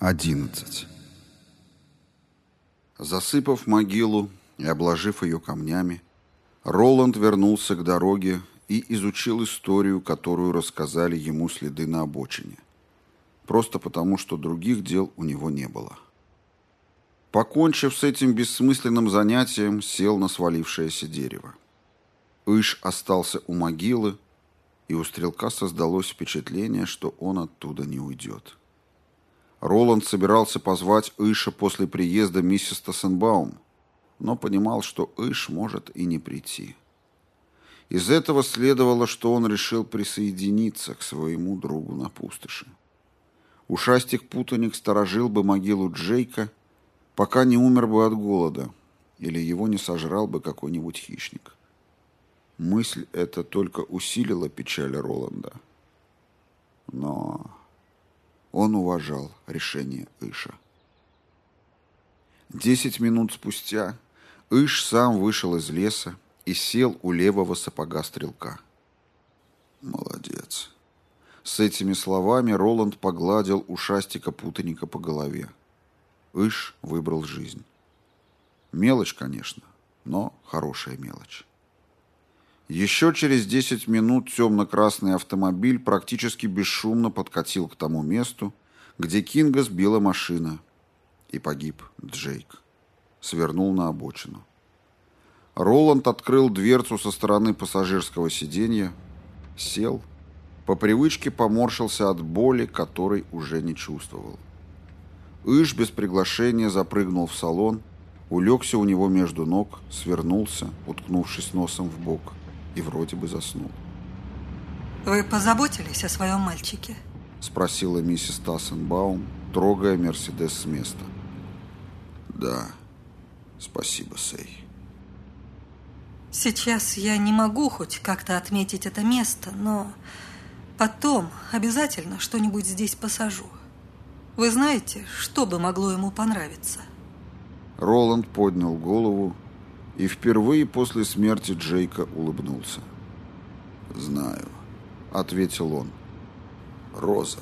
11. Засыпав могилу и обложив ее камнями, Роланд вернулся к дороге и изучил историю, которую рассказали ему следы на обочине. Просто потому, что других дел у него не было. Покончив с этим бессмысленным занятием, сел на свалившееся дерево. Иш остался у могилы, и у стрелка создалось впечатление, что он оттуда не уйдет. Роланд собирался позвать Иша после приезда миссис Тассенбаум, но понимал, что Иш может и не прийти. Из этого следовало, что он решил присоединиться к своему другу на пустоши. Ушастик-путаник сторожил бы могилу Джейка, пока не умер бы от голода, или его не сожрал бы какой-нибудь хищник. Мысль эта только усилила печаль Роланда. Но он уважал решение Иша. Десять минут спустя Иш сам вышел из леса и сел у левого сапога стрелка. «Молодец». С этими словами Роланд погладил ушастика-путаника по голове. Иш выбрал жизнь. Мелочь, конечно, но хорошая мелочь. Еще через 10 минут темно-красный автомобиль практически бесшумно подкатил к тому месту, где Кинга сбила машина. И погиб Джейк. Свернул на обочину. Роланд открыл дверцу со стороны пассажирского сиденья, сел, по привычке поморщился от боли, которой уже не чувствовал. Иш без приглашения запрыгнул в салон, улегся у него между ног, свернулся, уткнувшись носом в бок – и вроде бы заснул. «Вы позаботились о своем мальчике?» – спросила миссис Тассенбаум, трогая Мерседес с места. «Да, спасибо, Сей». «Сейчас я не могу хоть как-то отметить это место, но потом обязательно что-нибудь здесь посажу. Вы знаете, что бы могло ему понравиться?» Роланд поднял голову и впервые после смерти Джейка улыбнулся. «Знаю», — ответил он. «Роза».